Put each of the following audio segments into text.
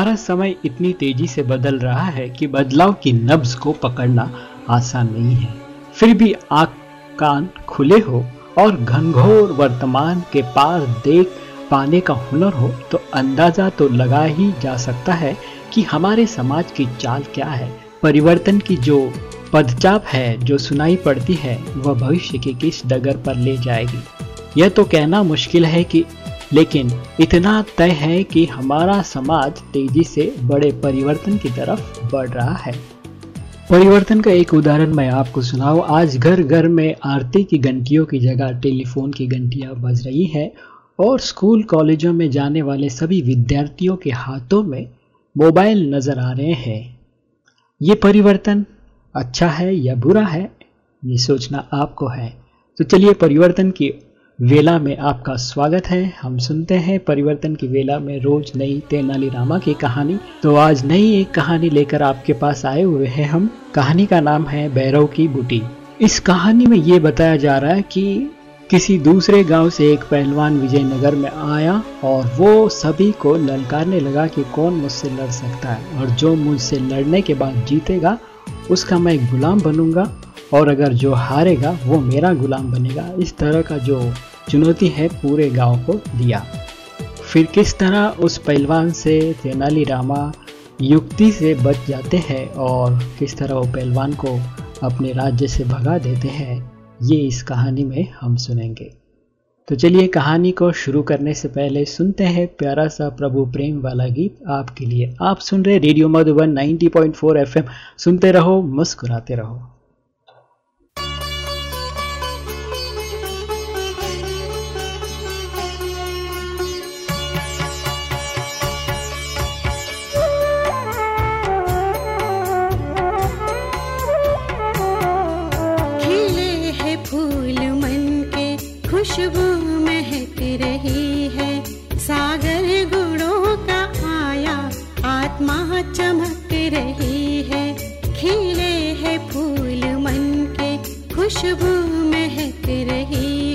हमारा समय इतनी तेज़ी से बदल रहा है कि बदलाव की नब्ज को पकड़ना आसान नहीं है। फिर भी आँख कान खुले हो और घनघोर वर्तमान के पार देख पाने का हुनर हो तो अंदाज़ा तो लगा ही जा सकता है कि हमारे समाज की चाल क्या है। परिवर्तन की जो पदचाप है, जो सुनाई पड़ती है, वह भविष्य के किस डगर पर ले जाएगी? यह तो कहना मुश्किल है कि लेकिन इतना तय है कि हमारा समाज तेज़ी से बड़े परिवर्तन की तरफ़ बढ़ रहा है। परिवर्तन का एक उदाहरण मैं आपको सुनाऊं। आज घर घर में आरती की घंटियों की जगह टेलीफोन की घंटियाँ बज रही है और स्कूल, कॉलेजों में जाने वाले सभी विद्यार्थियों के हाथों में मोबाइल नज़र आ रहे हैं। ये परिवर्तन अच्छा है या बुरा है, ये सोचना आपको है। तो चलिए परिवर्तन की वेला में आपका स्वागत है। हम सुनते हैं परिवर्तन की वेला में रोज नई तेनाली रामा की कहानी। तो आज नई एक कहानी लेकर आपके पास आए हुए हैं हम। कहानी का नाम है बैरव की बूटी। इस कहानी में ये बताया जा रहा है कि किसी दूसरे गाँव से एक पहलवान विजयनगर में आया और वो सभी को ललकारने लगा कि कौन मुझसे लड़ सकता है और जो मुझसे लड़ने के बाद जीतेगा, उसका मैं एक गुलाम बनूँगा और अगर जो हारेगा, वो मेरा गुलाम बनेगा। इस तरह का जो चुनौती है पूरे गाँव को दिया। फिर किस तरह उस पहलवान से तेनालीरामा युक्ति से बच जाते हैं और किस तरह वो पहलवान को अपने राज्य से भगा देते हैं, ये इस कहानी में हम सुनेंगे। तो चलिए कहानी को शुरू करने से पहले सुनते हैं प्यारा सा प्रभु प्रेम वाला गीत आपके लिए। आप सुन रहे रेडियो मधुबन 90.4 एफएम। सुनते रहो, मुस्कुराते रहो। खुशबू महक रही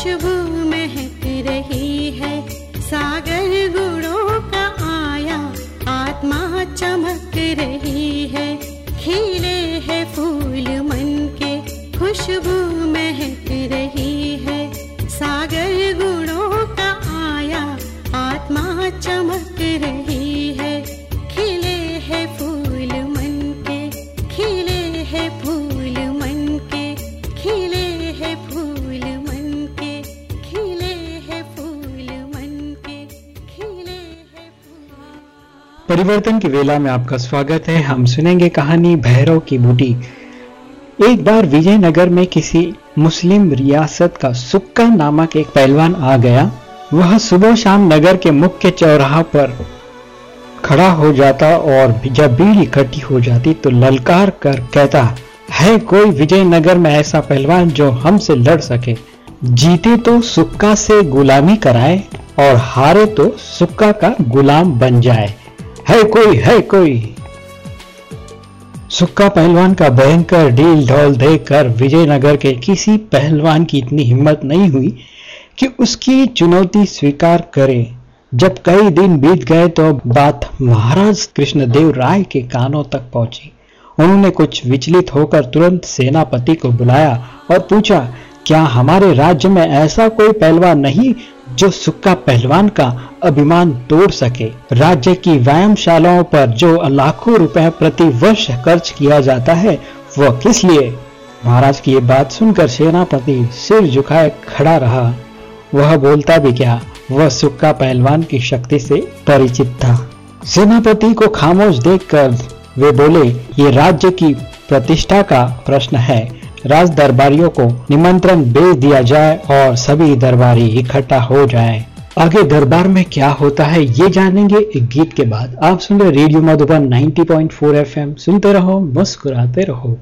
खुशबू महक वेला में आपका स्वागत है। हम सुनेंगे कहानी भैरव की बूटी। एक बार विजयनगर में किसी मुस्लिम रियासत का सुक्का नामक एक पहलवान आ गया। वह सुबह शाम नगर के मुख्य चौराहा पर खड़ा हो जाता और जब भीड़ इकट्ठी हो जाती तो ललकार कर कहता, है कोई विजयनगर में ऐसा पहलवान जो हमसे लड़ सके? जीते तो सुक्का से गुलामी कराए और हारे तो सुक्का का गुलाम बन जाए। है कोई है कोई। सुक्का पहलवान का भयंकर डील ढोल देखकर विजयनगर के किसी पहलवान की इतनी हिम्मत नहीं हुई कि उसकी चुनौती स्वीकार करे। जब कई दिन बीत गए तो बात महाराज कृष्णदेव राय के कानों तक पहुँची। उन्होंने कुछ विचलित होकर तुरंत सेनापति को बुलाया और पूछा, क्या हमारे राज्य में ऐसा कोई पहलवान नहीं जो सुक्का पहलवान का अभिमान तोड़ सके। राज्य की व्यायामशालाओं पर जो लाखों रुपए प्रति वर्ष खर्च किया जाता है, वह किस लिए? महाराज की ये बात सुनकर सेनापति सिर झुकाए खड़ा रहा। वह बोलता भी क्या, वह सुक्का पहलवान की शक्ति से परिचित था। सेनापति को खामोश देखकर वे बोले, ये राज्य की प्रतिष्ठा का प्रश्न है। राज दरबारियों को निमंत्रण भेज दिया जाए और सभी दरबारी इकट्ठा हो जाए। आगे दरबार में क्या होता है, ये जानेंगे एक गीत के बाद। आप सुन रहे रेडियो मधुबन 90.4 एफएम। सुनते रहो, मुस्कुराते रहो।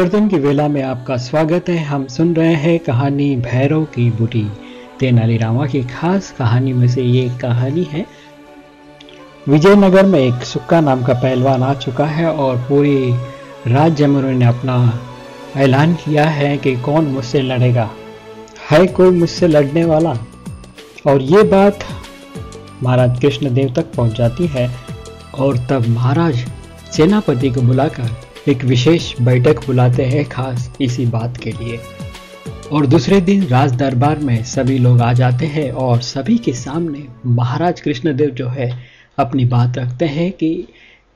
परिवर्तन की वेला में आपका स्वागत है। हम सुन रहे हैं कहानी भैरव की बुटी। तेनालीरामा की खास कहानी में से ये कहानी है। विजयनगर में एक सुक्का नाम का पहलवान आ चुका है और पूरी राज्य में उन्होंने अपना ऐलान किया है कि कौन मुझसे लड़ेगा। है कोई मुझसे लड़ने वाला? और ये बात महाराज कृष्णदेव तक पहुँच जाती है और तब महाराज सेनापति को बुलाकर एक विशेष बैठक बुलाते हैं खास इसी बात के लिए। और दूसरे दिन राज दरबार में सभी लोग आ जाते हैं और सभी के सामने महाराज कृष्णदेव जो है, अपनी बात रखते हैं कि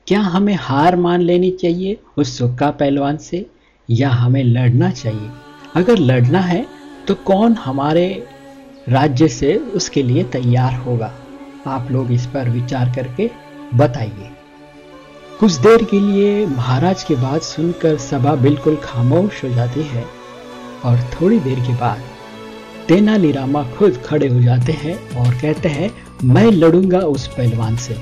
क्या हमें हार मान लेनी चाहिए उस सुक्का पहलवान से या हमें लड़ना चाहिए? अगर लड़ना है तो कौन हमारे राज्य से उसके लिए तैयार होगा? आप लोग इस पर विचार करके बताइए। कुछ देर के लिए महाराज की बात सुनकर सभा बिल्कुल खामोश हो जाती है और थोड़ी देर के बाद तेनालीरामा खुद खड़े हो जाते हैं और कहते हैं, मैं लड़ूँगा उस पहलवान से।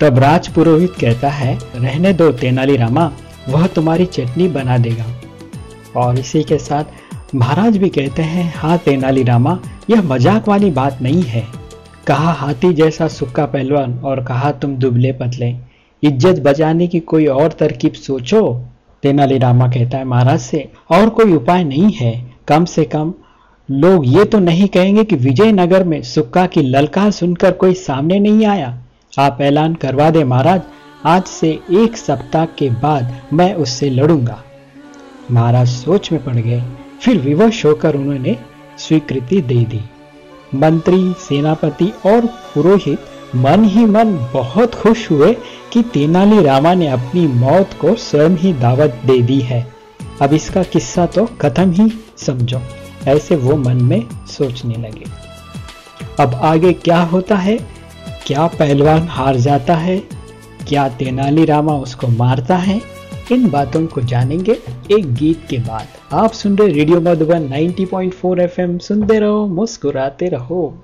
तब राज पुरोहित कहता है, रहने दो तेनालीरामा वह तुम्हारी चटनी बना देगा। और इसी के साथ महाराज भी कहते हैं हाँ तेनालीरामा यह मज़ाक वाली बात नहीं है। कहा हाथी जैसा सुक्का पहलवान और कहा तुम दुबले पतले। इज़्ज़त बचाने की कोई और तरकीब सोचो? तेनालीरामा कहता है, महाराज से और कोई उपाय नहीं है। कम से कम लोग ये तो नहीं कहेंगे कि विजयनगर में सुक्का की ललकार सुनकर कोई सामने नहीं आया। आप ऐलान करवा दे महाराज, आज से एक सप्ताह के बाद मैं उससे लड़ूँगा। महाराज सोच में पड़ गए। फिर विवश होकर उन्होंने स्वीकृति दे दी। मंत्री, सेनापति और पुरोहित मन ही मन बहुत खुश हुए कि तेनाली रामा ने अपनी मौत को स्वयं ही दावत दे दी है। अब इसका किस्सा तो खत्म ही समझो, ऐसे वो मन में सोचने लगे। अब आगे क्या होता है? क्या पहलवान हार जाता है? क्या तेनाली रामा उसको मारता है? इन बातों को जानेंगे एक गीत के बाद। आप सुन रहे रेडियो मधुबन 90.4 एफएम सुनते रहो, मुस्कुराते रहो।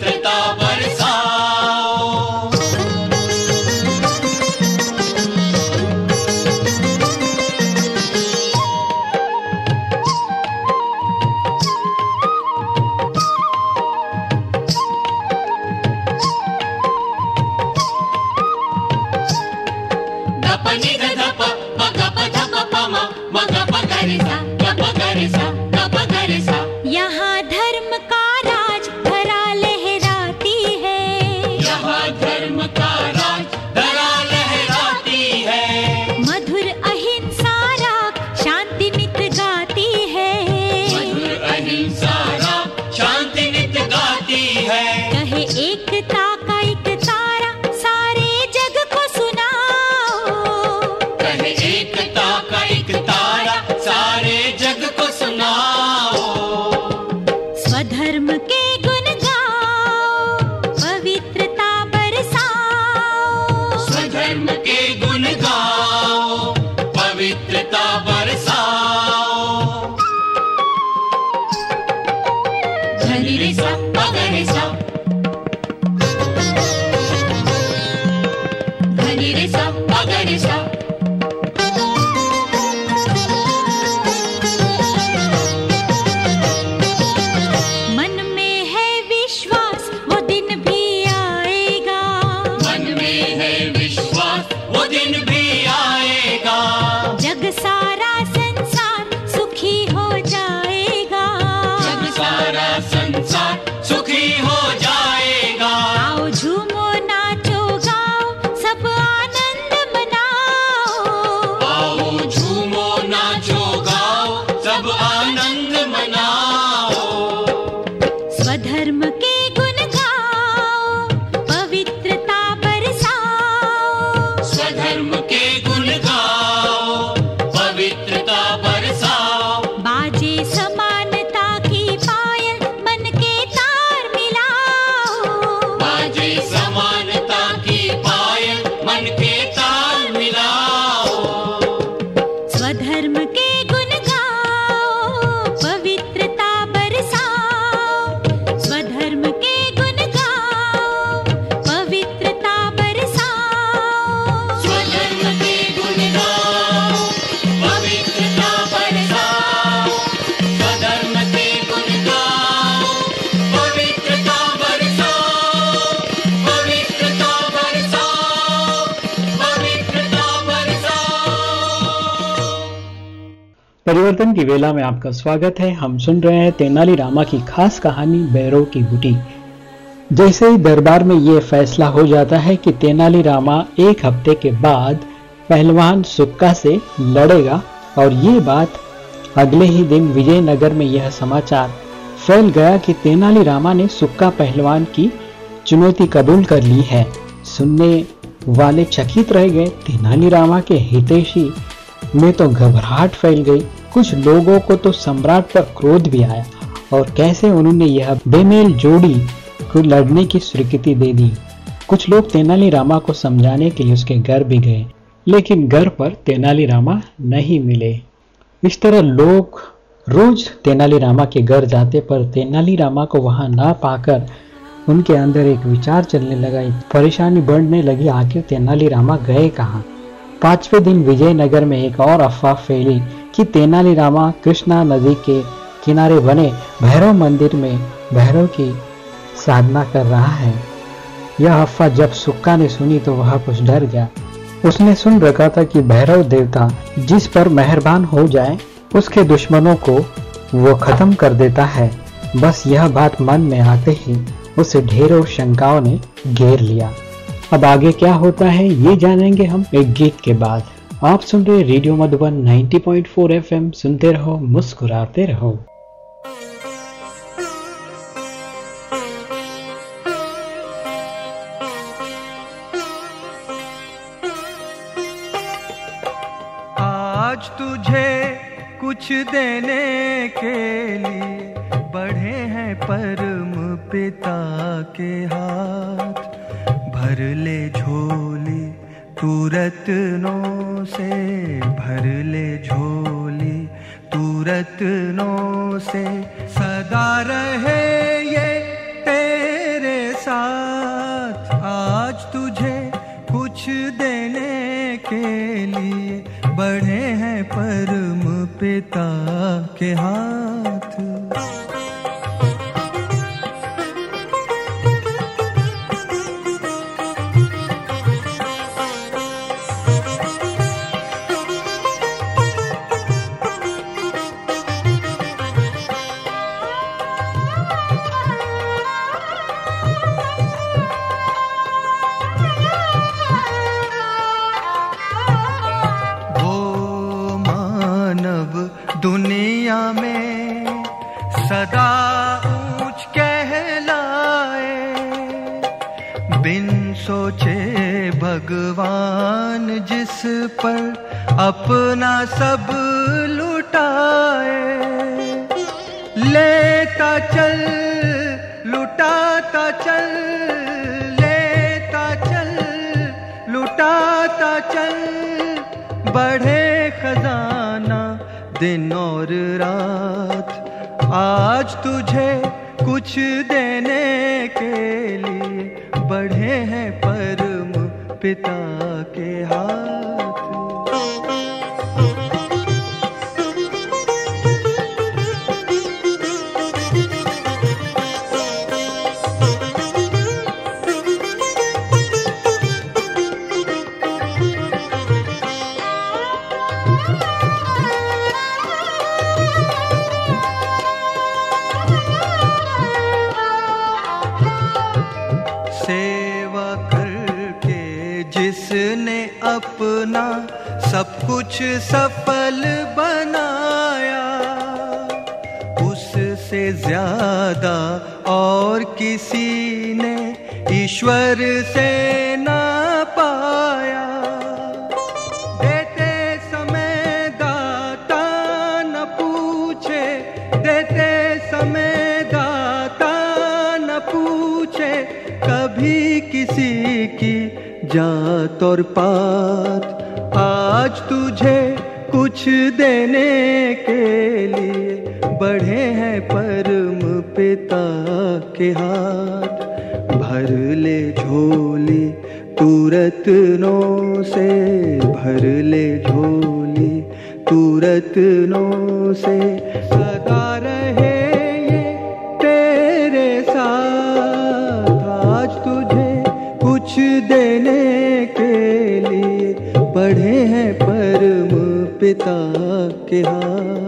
Mitre परिवर्तन की वेला में आपका स्वागत है। हम सुन रहे हैं तेनाली रामा की खास कहानी बैरों की बूटी। जैसे ही दरबार में यह फैसला हो जाता है कि तेनाली रामा एक हफ़्ते के बाद पहलवान सुक्का से लड़ेगा, और ये बात अगले ही दिन विजयनगर में यह समाचार फैल गया कि तेनाली रामा ने सुक्का पहलवान की चुनौती कबूल कर ली है। सुनने वाले चकित रह गए तेनाली रामा के हितेशी में तो घबराहट फैल गई। कुछ लोगों को तो सम्राट पर क्रोध भी आया। और कैसे उन्होंने यह बेमेल जोड़ी को लड़ने की स्वीकृति दे दी? कुछ लोग तेनालीरामा को समझाने के लिए उसके घर भी गए, लेकिन घर पर तेनालीरामा नहीं मिले। इस तरह लोग रोज तेनालीरामा के घर जाते, पर तेनालीरामा को वहाँ ना पाकर उनके अंदर एक विचार चलने लगा। परेशानी बढ़ने लगी, आखिर तेनालीरामा गए कहाँ? पाँचवें दिन विजयनगर में एक और अफवाह फैली कि तेनालीरामा कृष्णा नदी के किनारे बने भैरव मंदिर में भैरव की साधना कर रहा है। यह अफवाह जब सुक्का ने सुनी तो वह कुछ डर गया। उसने सुन रखा था कि भैरव देवता जिस पर मेहरबान हो जाए, उसके दुश्मनों को वो खत्म कर देता है। बस यह बात मन में आते ही उसे ढेरों शंकाओं ने घेर लिया। अब आगे क्या होता है, ये जानेंगे हम एक गीत के बाद। आप सुन रहे रेडियो मधुबन 90.4 एफएम। सुनते रहो, मुस्कुराते रहो। आज तुझे कुछ देने के लिए बढ़े हैं परम पिता के हाथ। भर ले झोली तू रत्नों से भर ले झोली तू रत्नों से सदा रहे ये तेरे साथ। आज तुझे कुछ देने के लिए बढ़े हैं परम पिता के हाथ। पिता के हाथ कुछ सफल बनाया, उससे ज़्यादा और किसी ने ईश्वर से ना पाया। देते समय दाता न पूछे, देते समय दाता न पूछे, कभी किसी की जात और पात आज तुझे कुछ देने के लिए बढ़े हैं परम पिता के हाथ। भर ले झोली तू रत्नों से भर ले झोली तू रत्नों से सदा रहे पिता के हाथ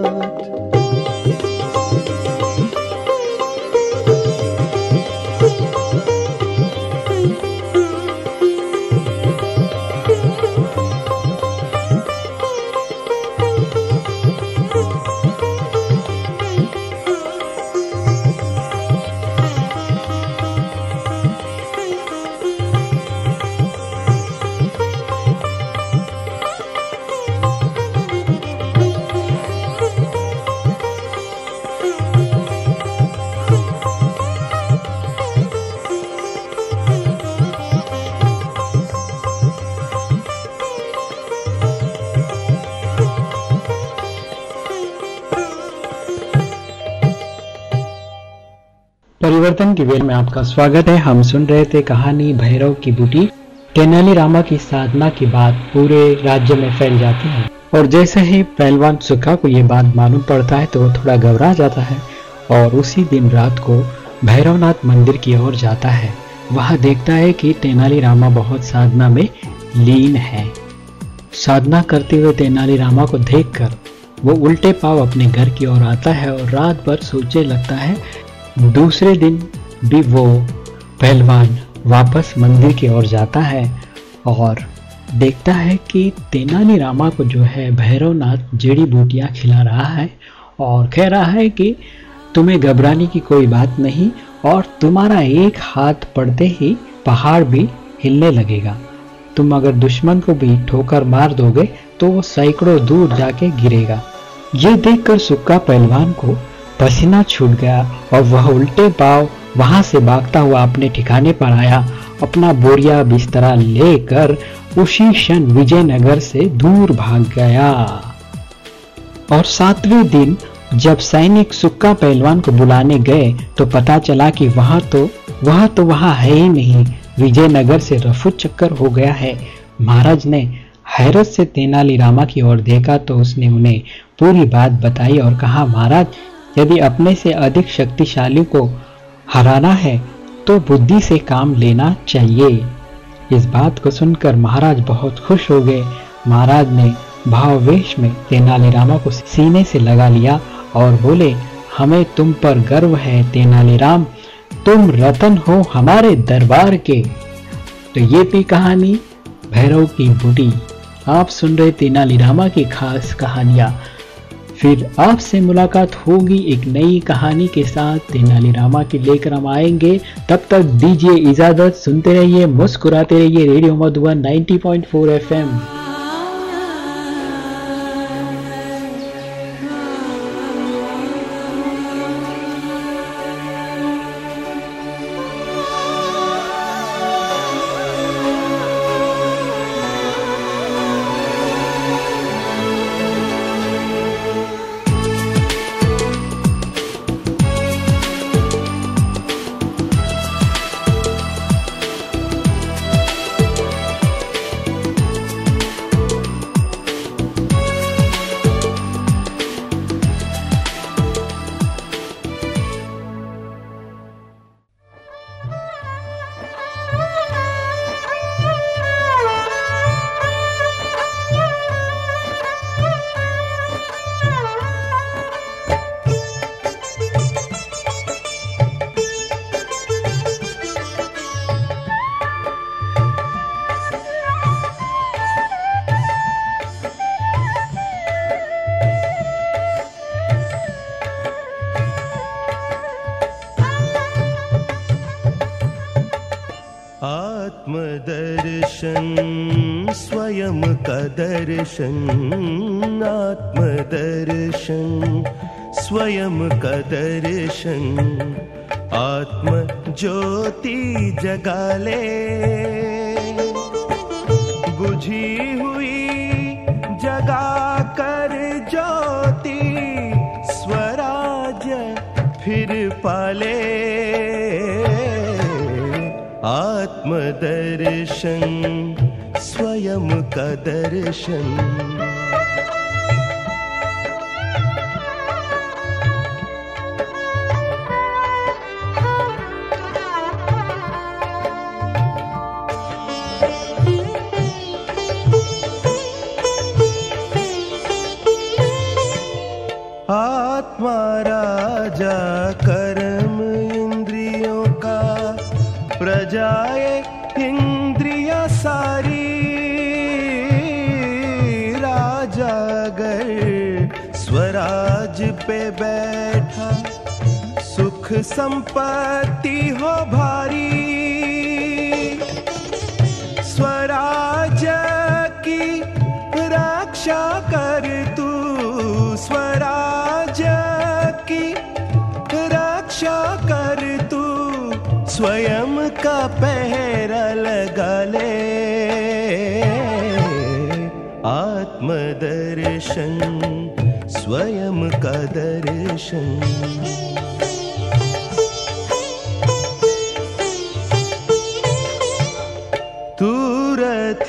बेल में आपका स्वागत है। हम सुन रहे थे कहानी भैरव की बूटी। तेनाली रामा की साधना की बात पूरे राज्य में फैल जाती है। और जैसे ही पहलवान सुखा को ये बात मालूम पड़ता है तो वो थोड़ा घबरा जाता है। और उसी दिन रात को भैरवनाथ मंदिर की ओर जाता है। वह देखता है कि तेनाली रामा बहुत साधना में लीन है। साधना करते हुए तेनाली रामा को देखकर वो उल्टे पाव अपने घर की ओर आता है और रात भर सोचने लगता है, दूसरे दिन भी वो पहलवान वापस मंदिर की ओर जाता है और देखता है कि तेनाली रामा को जो है भैरवनाथ जड़ी बूटियाँ खिला रहा है और कह रहा है कि तुम्हें घबराने की कोई बात नहीं और तुम्हारा एक हाथ पड़ते ही पहाड़ भी हिलने लगेगा। तुम अगर दुश्मन को भी ठोकर मार दोगे तो वो सैकड़ों दूर जाके गिरेगा। ये देखकर सुक्का पहलवान को पसीना छूट गया और वह उल्टे पाव वहाँ से भागता हुआ अपने ठिकाने पर आया। अपना बोरिया बिस्तरा लेकर उसी क्षण विजयनगर से दूर भाग गया। और सातवें दिन जब सैनिक सुक्का पहलवान को बुलाने गए तो पता चला कि वह तो वह तो वहाँ है ही नहीं। विजयनगर से रफू चक्कर हो गया है। महाराज ने हैरत से तेनालीरामा की ओर देखा तो उसने उन्हें पूरी बात बताई और कहा, महाराज, यदि अपने से अधिक शक्तिशाली को हराना है तो बुद्धि से काम लेना चाहिए। इस बात को सुनकर महाराज बहुत खुश हो गए। महाराज ने भाववेश में तेनालीरामा को सीने से लगा लिया और बोले, हमें तुम पर गर्व है तेनालीराम तुम रतन हो हमारे दरबार के। तो ये थी कहानी भैरव की बूढ़ी आप सुन रहे तेनालीरामा की खास कहानियाँ। फिर आपसे मुलाकात होगी एक नई कहानी के साथ। तेनालीरामा की लेकर हम आएँगे। तब तक दीजिए इजाज़त, सुनते रहिए, मुस्कुराते रहिए रेडियो मधुबन 90.4 एफएम। दर्शन, आत्मदर्शन, स्वयं का दर्शन आत्म ज्योति जगा ले। बुझी हुई जगा कर ज्योति स्वराज फिर पाले। आत्मदर्शन स्वयं का दर्शन संपत्ति हो भारी। स्वराज की रक्षा कर तू। स्वराज की रक्षा कर तू। स्वयं का पहरा लगा ले आत्मदर्शन, स्वयं का दर्शन।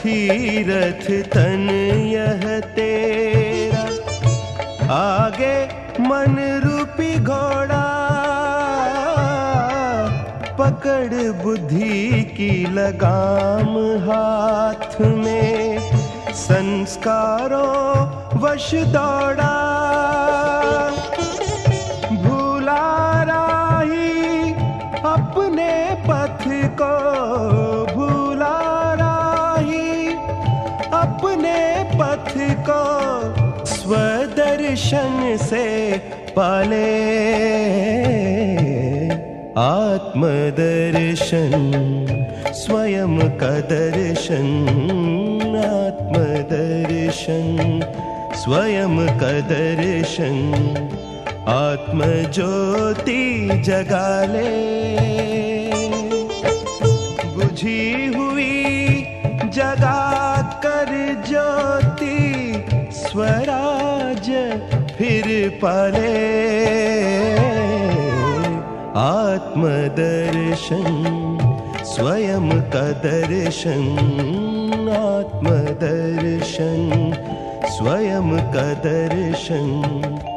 रथी रथ तन यह तेरा। आगे मन रूपी घोड़ा, पकड़ बुद्धि की लगाम हाथ में। संस्कारों वश दौड़ा स्वदर्शन से पाले। आत्मदर्शन, स्वयं का दर्शन, आत्मदर्शन, स्वयं का दर्शन। आत्म ज्योति जगा ले। बुझी हुई जगा कर ज्योति स्वराज परे आत्मदर्शन स्वयं कदर्श आत्मदर्शन स्वयं कदर्शन।